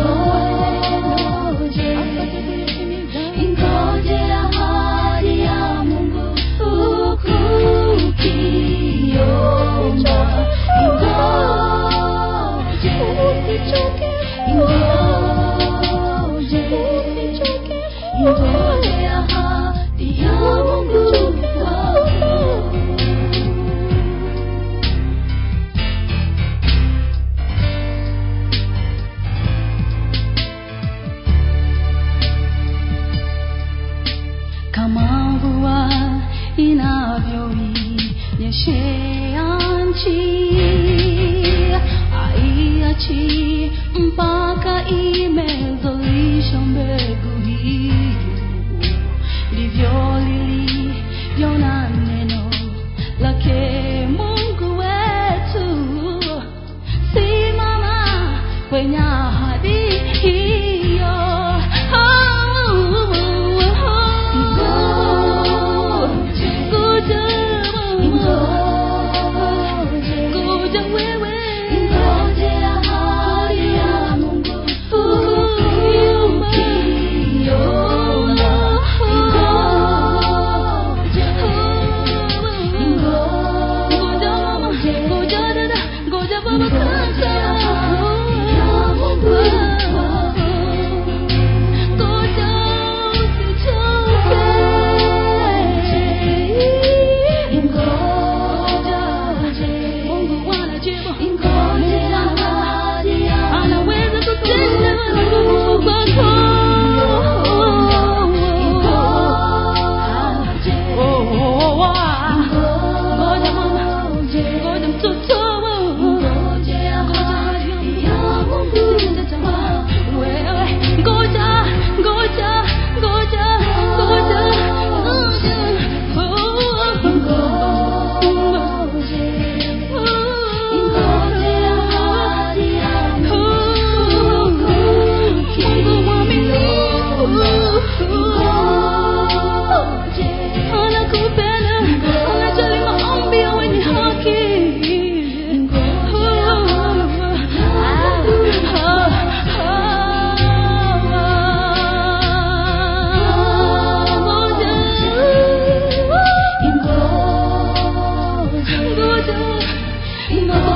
Lord, Lord. Mpaka imezalisha Usichoke